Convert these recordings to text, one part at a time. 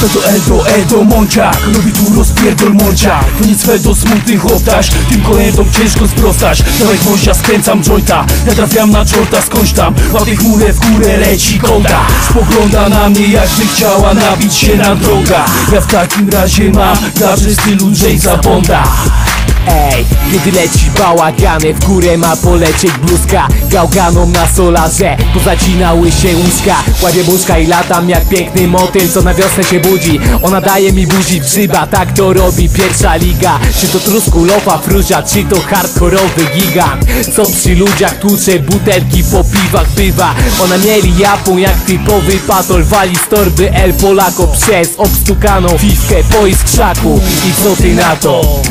To to Edo, Edo, Mąciak Robi tu rozpierdol Mąciak. Nic Fedo, smutnych obdasz Tym koledom ciężko sprostać. Dawaj gwoździa, skręcam jointa Ja trafiam na czorta, skądś tam. Łapię chmurę, w górę leci konta. Spogląda na mnie jakby chciała nabić się na droga Ja w takim razie mam Garzy stylu Jamesa Bonda Ej, kiedy leci bałagany W górę ma polecieć bluzka. Gałganom na solarze Pozacinały się łóżka. Łapię buźka i latam jak piękny motyl Co na wiosnę się budzi. Ona daje mi buzi grzyba Tak to robi pierwsza liga. Czy to trusku, lopa, fruzia Czy to hardkorowy gigant? Co przy ludziach tłucze butelki po piwach bywa. Ona mieli japą jak typowy patol Wali z torby El Polako Przez obstukaną fifkę po iskrzaku. I co ty na to?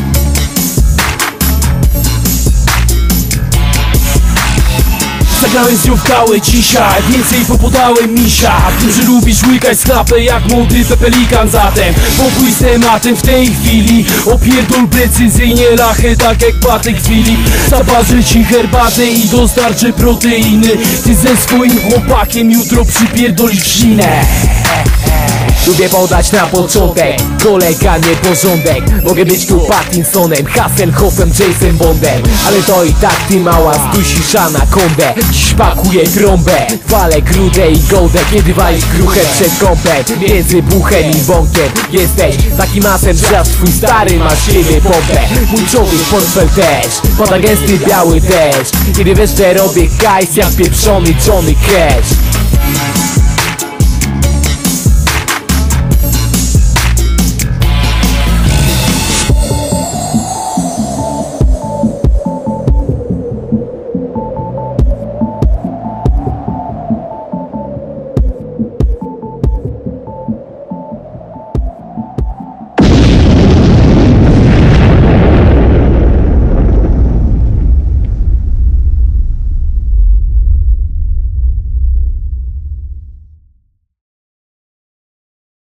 Zagrałem z nią dzisiaj. Więcej popodałem misia. Że lubisz łykać schlapę jak młody pepelikan. Zatem pokój z tematem w tej chwili. Opierdol precyzyjnie lachę tak jak Patek Filip Zaparzę ci herbatę i dostarczę proteiny. Ty ze swoim chłopakiem jutro przypierdolisz ślinę Lubię podać na początek Kolega nieporządek Mogę być tu Pattinsonem Hasselhoffem, Jason Bondem. Ale to i tak ty mała zdusisz anakondę Dziś pakuję trąbę. Walę grudę i gołdę Kiedy walisz gruchę przed kąpem. Między buchem i bąkiem Jesteś takim masem, że aż twój stary ma siebie pompę. Mój człowiek portfel też Pada gęsty biały deszcz. Kiedy wiesz, że robię hajs jak pieprzony Johnny Cash